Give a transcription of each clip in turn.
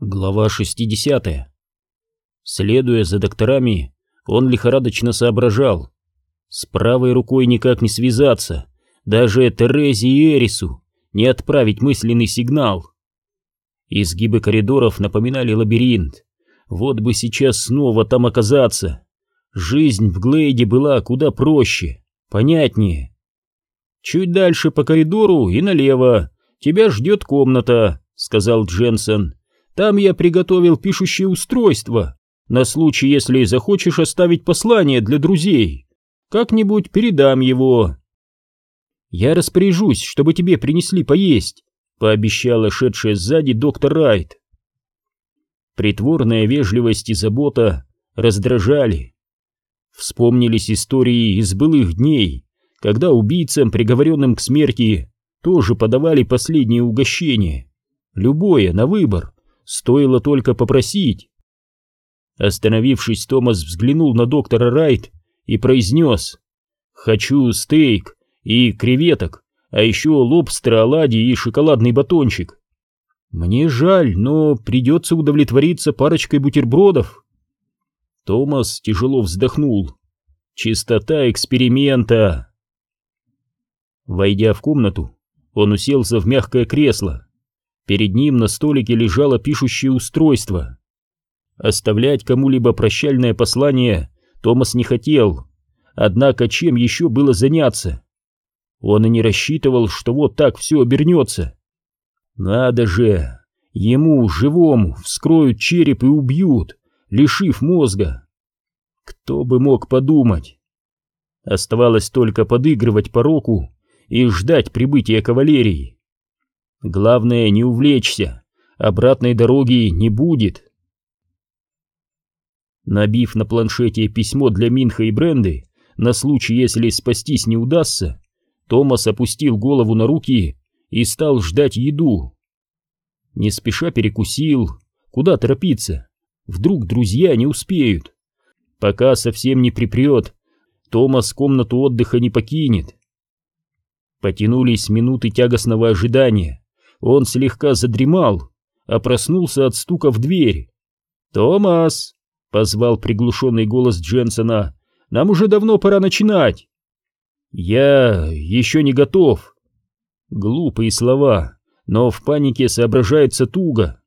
Глава 60. Следуя за докторами, он лихорадочно соображал. С правой рукой никак не связаться, даже Терезе и Эрису не отправить мысленный сигнал. Изгибы коридоров напоминали лабиринт. Вот бы сейчас снова там оказаться. Жизнь в Глейде была куда проще, понятнее. Чуть дальше по коридору и налево. Тебя ждет комната, сказал Дженсен. Там я приготовил пишущее устройство, на случай, если захочешь оставить послание для друзей. Как-нибудь передам его. Я распоряжусь, чтобы тебе принесли поесть, пообещала шедшая сзади доктор Райт. Притворная вежливость и забота раздражали. Вспомнились истории из былых дней, когда убийцам, приговоренным к смерти, тоже подавали последнее угощение, любое на выбор. Стоило только попросить. Остановившись, Томас взглянул на доктора Райт и произнес «Хочу стейк и креветок, а еще лобстера, оладьи и шоколадный батончик». «Мне жаль, но придется удовлетвориться парочкой бутербродов». Томас тяжело вздохнул. «Чистота эксперимента!» Войдя в комнату, он уселся в мягкое кресло. Перед ним на столике лежало пишущее устройство. Оставлять кому-либо прощальное послание Томас не хотел, однако чем еще было заняться? Он и не рассчитывал, что вот так все обернется. Надо же, ему, живому, вскроют череп и убьют, лишив мозга. Кто бы мог подумать? Оставалось только подыгрывать пороку и ждать прибытия кавалерии. Главное не увлечься, обратной дороги не будет. Набив на планшете письмо для Минха и Бренды, на случай, если спастись не удастся, Томас опустил голову на руки и стал ждать еду. Не спеша перекусил, куда торопиться, вдруг друзья не успеют. Пока совсем не припрет, Томас комнату отдыха не покинет. Потянулись минуты тягостного ожидания. Он слегка задремал, а проснулся от стука в дверь. «Томас!» — позвал приглушенный голос Дженсона. «Нам уже давно пора начинать!» «Я еще не готов!» Глупые слова, но в панике соображается туго.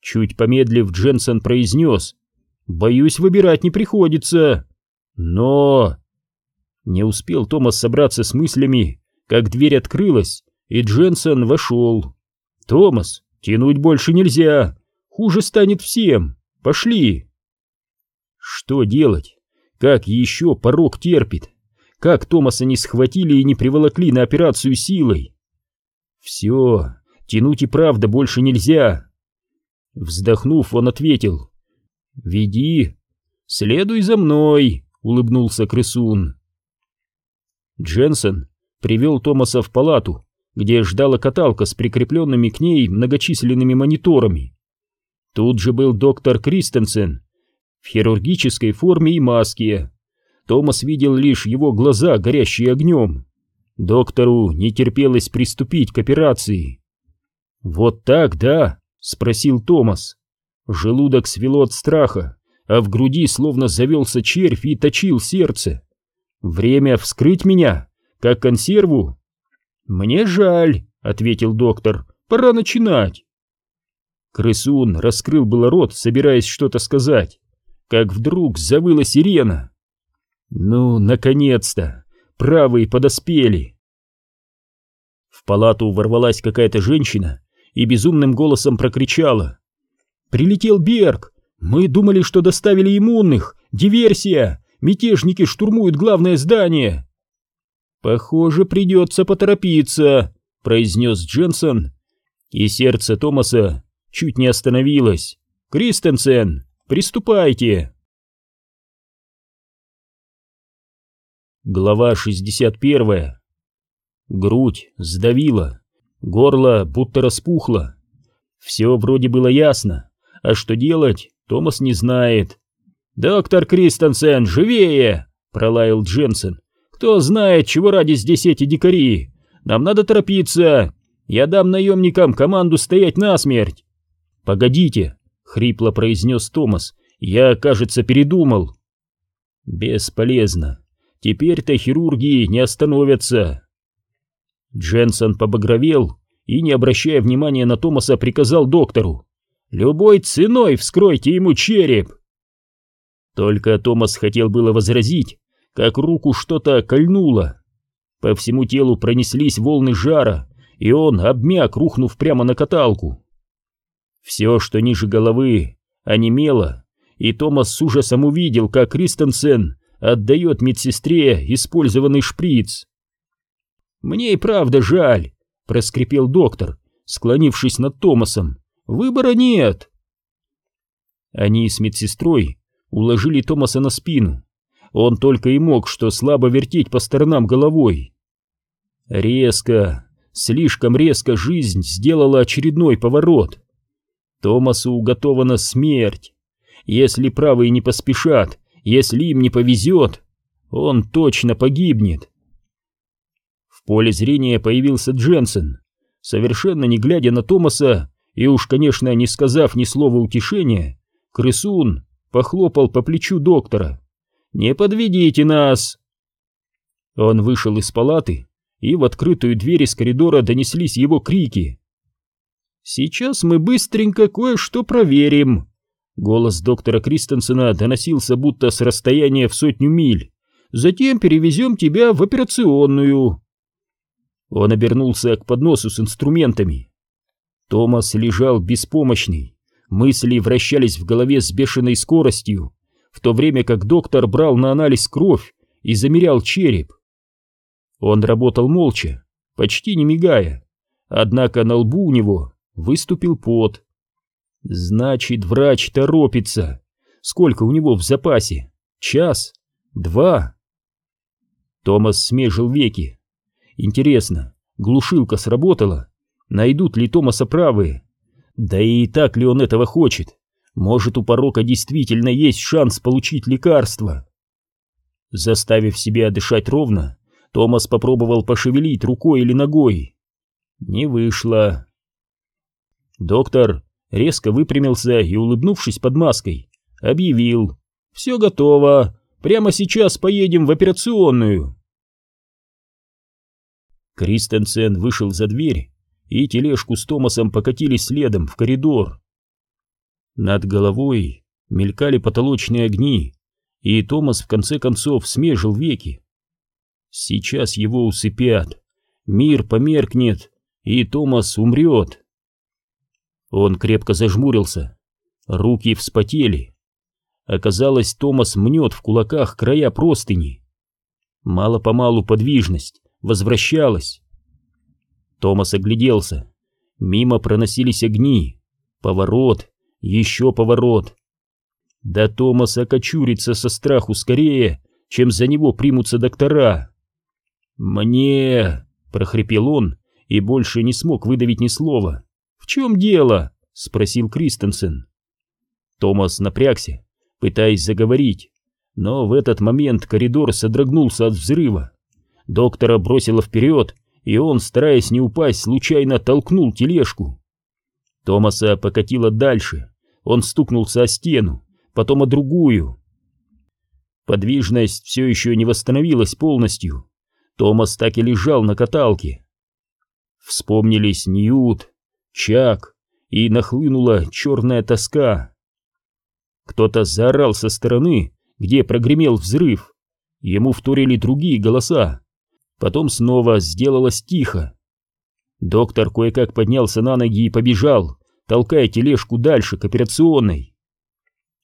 Чуть помедлив, Дженсон произнес. «Боюсь, выбирать не приходится!» «Но...» Не успел Томас собраться с мыслями, как дверь открылась, и Дженсен вошел. «Томас, тянуть больше нельзя, хуже станет всем, пошли!» Что делать? Как еще порог терпит? Как Томаса не схватили и не приволокли на операцию силой? Все, тянуть и правда больше нельзя. Вздохнув, он ответил. «Веди, следуй за мной», — улыбнулся крысун. Дженсен привел Томаса в палату, где ждала каталка с прикрепленными к ней многочисленными мониторами. Тут же был доктор Кристенсен в хирургической форме и маске. Томас видел лишь его глаза, горящие огнем. Доктору не терпелось приступить к операции. «Вот так, да?» — спросил Томас. Желудок свело от страха, а в груди словно завелся червь и точил сердце. «Время вскрыть меня, как консерву?» «Мне жаль», — ответил доктор, — «пора начинать». Крысун раскрыл было рот, собираясь что-то сказать, как вдруг завыла сирена. «Ну, наконец-то! Правые подоспели!» В палату ворвалась какая-то женщина и безумным голосом прокричала. «Прилетел Берг! Мы думали, что доставили иммунных! Диверсия! Мятежники штурмуют главное здание!» «Похоже, придется поторопиться», — произнес Дженсон, и сердце Томаса чуть не остановилось. «Кристенсен, приступайте!» Глава 61 Грудь сдавила, горло будто распухло. Все вроде было ясно, а что делать, Томас не знает. «Доктор Кристенсен, живее!» — пролаял Дженсен. Кто знает, чего ради здесь эти дикари. Нам надо торопиться. Я дам наемникам команду стоять насмерть. «Погодите!» — хрипло произнес Томас. «Я, кажется, передумал». «Бесполезно. Теперь-то хирурги не остановятся». Дженсон побагровел и, не обращая внимания на Томаса, приказал доктору. «Любой ценой вскройте ему череп!» Только Томас хотел было возразить, как руку что-то кольнуло. По всему телу пронеслись волны жара, и он обмяк, рухнув прямо на каталку. Все, что ниже головы, онемело, и Томас с ужасом увидел, как Кристенсен отдает медсестре использованный шприц. «Мне и правда жаль», — проскрипел доктор, склонившись над Томасом. «Выбора нет». Они с медсестрой уложили Томаса на спину. Он только и мог что слабо вертеть по сторонам головой. Резко, слишком резко жизнь сделала очередной поворот. Томасу уготована смерть. Если правые не поспешат, если им не повезет, он точно погибнет. В поле зрения появился Дженсен. Совершенно не глядя на Томаса и уж, конечно, не сказав ни слова утешения, крысун похлопал по плечу доктора. «Не подведите нас!» Он вышел из палаты, и в открытую дверь из коридора донеслись его крики. «Сейчас мы быстренько кое-что проверим!» Голос доктора Кристенсена доносился будто с расстояния в сотню миль. «Затем перевезем тебя в операционную!» Он обернулся к подносу с инструментами. Томас лежал беспомощный, Мысли вращались в голове с бешеной скоростью, в то время как доктор брал на анализ кровь и замерял череп. Он работал молча, почти не мигая, однако на лбу у него выступил пот. Значит, врач торопится. Сколько у него в запасе? Час? Два? Томас смежил веки. Интересно, глушилка сработала? Найдут ли Томаса правые? Да и так ли он этого хочет? Может, у порока действительно есть шанс получить лекарство? Заставив себя дышать ровно, Томас попробовал пошевелить рукой или ногой. Не вышло. Доктор резко выпрямился и, улыбнувшись под маской, объявил. «Все готово. Прямо сейчас поедем в операционную». Кристенсен вышел за дверь и тележку с Томасом покатили следом в коридор. Над головой мелькали потолочные огни, и Томас в конце концов смежил веки. Сейчас его усыпят, мир померкнет, и Томас умрет. Он крепко зажмурился, руки вспотели. Оказалось, Томас мнет в кулаках края простыни. Мало-помалу подвижность возвращалась. Томас огляделся. Мимо проносились огни. Поворот, еще поворот. Да Томас окочурится со страху скорее, чем за него примутся доктора. «Мне...» — прохрипел он и больше не смог выдавить ни слова. «В чем дело?» — спросил Кристенсен. Томас напрягся, пытаясь заговорить, но в этот момент коридор содрогнулся от взрыва. Доктора бросило вперед, и он, стараясь не упасть, случайно толкнул тележку. Томаса покатило дальше, он стукнулся о стену, потом о другую. Подвижность все еще не восстановилась полностью. Томас так и лежал на каталке. Вспомнились Ньют, Чак, и нахлынула черная тоска. Кто-то заорал со стороны, где прогремел взрыв. Ему вторили другие голоса. Потом снова сделалось тихо. Доктор кое-как поднялся на ноги и побежал, толкая тележку дальше к операционной.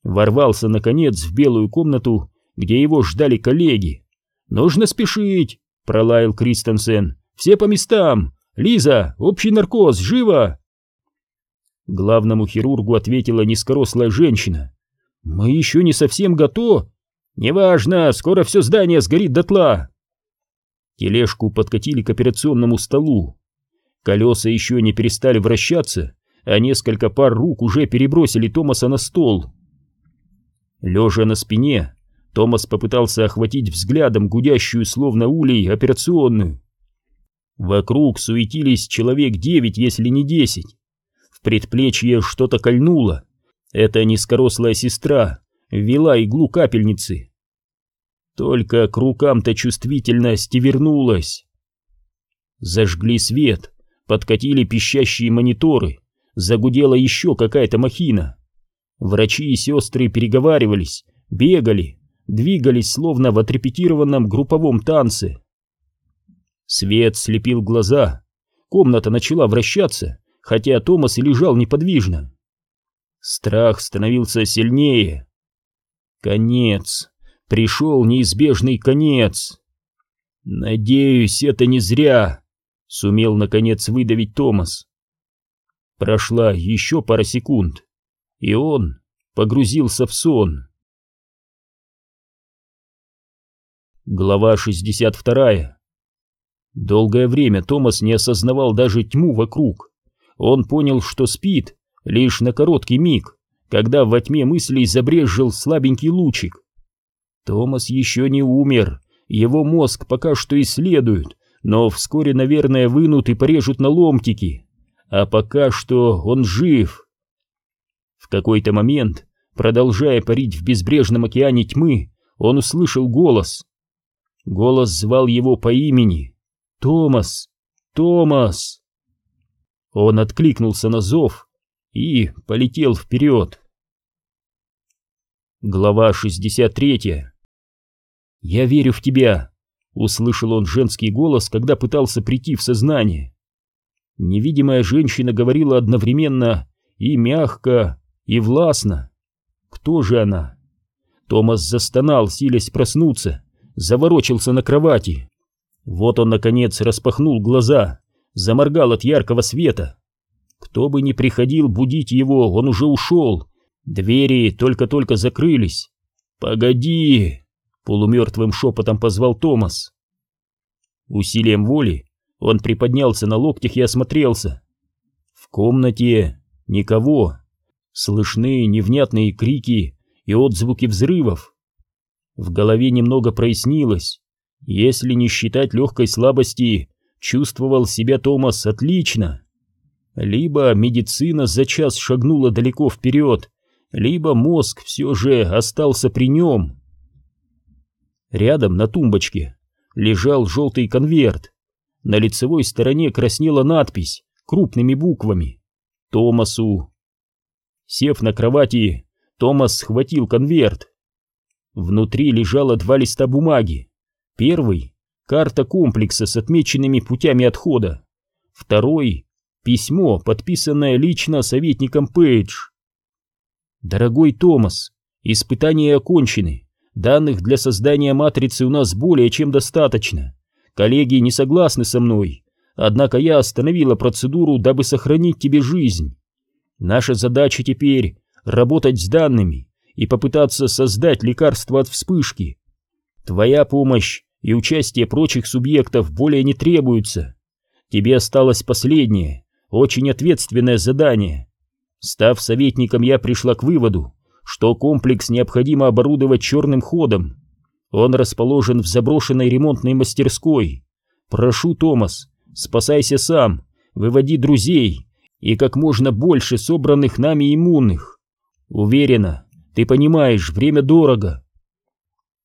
Ворвался, наконец, в белую комнату, где его ждали коллеги. «Нужно спешить!» — пролаял Кристенсен. «Все по местам! Лиза, общий наркоз, живо!» Главному хирургу ответила низкорослая женщина. «Мы еще не совсем готовы. Неважно, скоро все здание сгорит дотла!» Тележку подкатили к операционному столу. Колеса еще не перестали вращаться, а несколько пар рук уже перебросили Томаса на стол. Лежа на спине, Томас попытался охватить взглядом гудящую словно улей операционную. Вокруг суетились человек девять, если не десять. В предплечье что-то кольнуло. Это низкорослая сестра ввела иглу капельницы. Только к рукам-то чувствительность вернулась. Зажгли свет, подкатили пищащие мониторы, загудела еще какая-то махина. Врачи и сестры переговаривались, бегали, двигались словно в отрепетированном групповом танце. Свет слепил глаза, комната начала вращаться, хотя Томас и лежал неподвижно. Страх становился сильнее. Конец. Пришел неизбежный конец. Надеюсь, это не зря, сумел наконец выдавить Томас. Прошла еще пара секунд, и он погрузился в сон. Глава 62 Долгое время Томас не осознавал даже тьму вокруг. Он понял, что спит лишь на короткий миг, когда во тьме мыслей забрезжил слабенький лучик. Томас еще не умер, его мозг пока что исследуют, но вскоре, наверное, вынут и порежут на ломтики. А пока что он жив. В какой-то момент, продолжая парить в безбрежном океане тьмы, он услышал голос. Голос звал его по имени. «Томас! Томас!» Он откликнулся на зов и полетел вперед. Глава 63 «Я верю в тебя!» — услышал он женский голос, когда пытался прийти в сознание. Невидимая женщина говорила одновременно и мягко, и властно. Кто же она? Томас застонал, силясь проснуться, заворочился на кровати. Вот он, наконец, распахнул глаза, заморгал от яркого света. Кто бы ни приходил будить его, он уже ушел. Двери только-только закрылись. «Погоди!» — полумертвым шепотом позвал Томас. Усилием воли он приподнялся на локтях и осмотрелся. В комнате никого. Слышны невнятные крики и отзвуки взрывов. В голове немного прояснилось. Если не считать легкой слабости, чувствовал себя Томас отлично. Либо медицина за час шагнула далеко вперед, либо мозг все же остался при нем. Рядом на тумбочке лежал желтый конверт. На лицевой стороне краснела надпись крупными буквами «Томасу». Сев на кровати, Томас схватил конверт. Внутри лежало два листа бумаги. Первый — карта комплекса с отмеченными путями отхода. Второй Письмо, подписанное лично советником Пейдж. Дорогой Томас, испытания окончены. Данных для создания матрицы у нас более чем достаточно. Коллеги не согласны со мной, однако я остановила процедуру, дабы сохранить тебе жизнь. Наша задача теперь работать с данными и попытаться создать лекарство от вспышки. Твоя помощь и участие прочих субъектов более не требуются. Тебе осталось последнее очень ответственное задание. Став советником, я пришла к выводу, что комплекс необходимо оборудовать черным ходом. Он расположен в заброшенной ремонтной мастерской. Прошу, Томас, спасайся сам, выводи друзей и как можно больше собранных нами иммунных. Уверена, ты понимаешь, время дорого.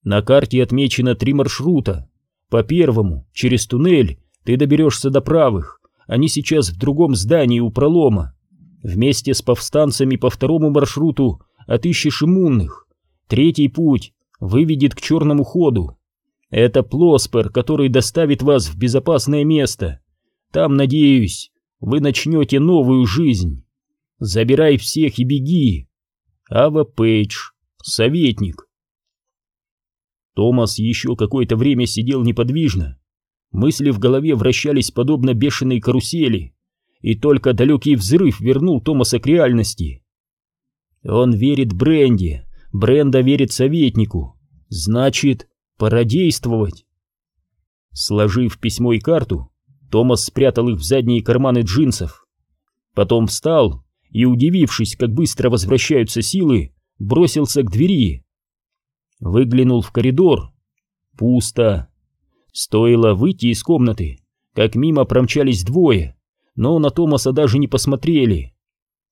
На карте отмечено три маршрута. По первому, через туннель, ты доберешься до правых, они сейчас в другом здании у пролома. Вместе с повстанцами по второму маршруту отыщешь иммунных. Третий путь выведет к черному ходу. Это Плоспер, который доставит вас в безопасное место. Там, надеюсь, вы начнете новую жизнь. Забирай всех и беги. Ава Пейдж, советник. Томас еще какое-то время сидел неподвижно, Мысли в голове вращались подобно бешеной карусели, и только далекий взрыв вернул Томаса к реальности. Он верит Бренде, Бренда верит советнику. Значит, пора действовать. Сложив письмо и карту, Томас спрятал их в задние карманы джинсов. Потом встал и, удивившись, как быстро возвращаются силы, бросился к двери. Выглянул в коридор. Пусто. Стоило выйти из комнаты, как мимо промчались двое, но на Томаса даже не посмотрели.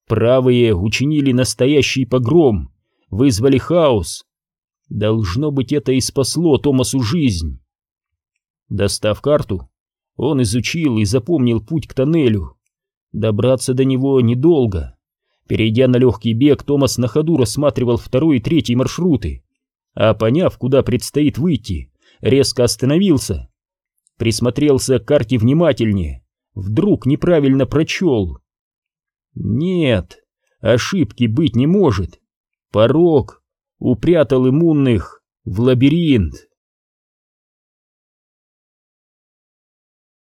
Правые учинили настоящий погром, вызвали хаос. Должно быть, это и спасло Томасу жизнь. Достав карту, он изучил и запомнил путь к тоннелю. Добраться до него недолго. Перейдя на легкий бег, Томас на ходу рассматривал второй и третий маршруты, а поняв, куда предстоит выйти, резко остановился. Присмотрелся к карте внимательнее, вдруг неправильно прочел. Нет, ошибки быть не может. Порог упрятал иммунных в лабиринт.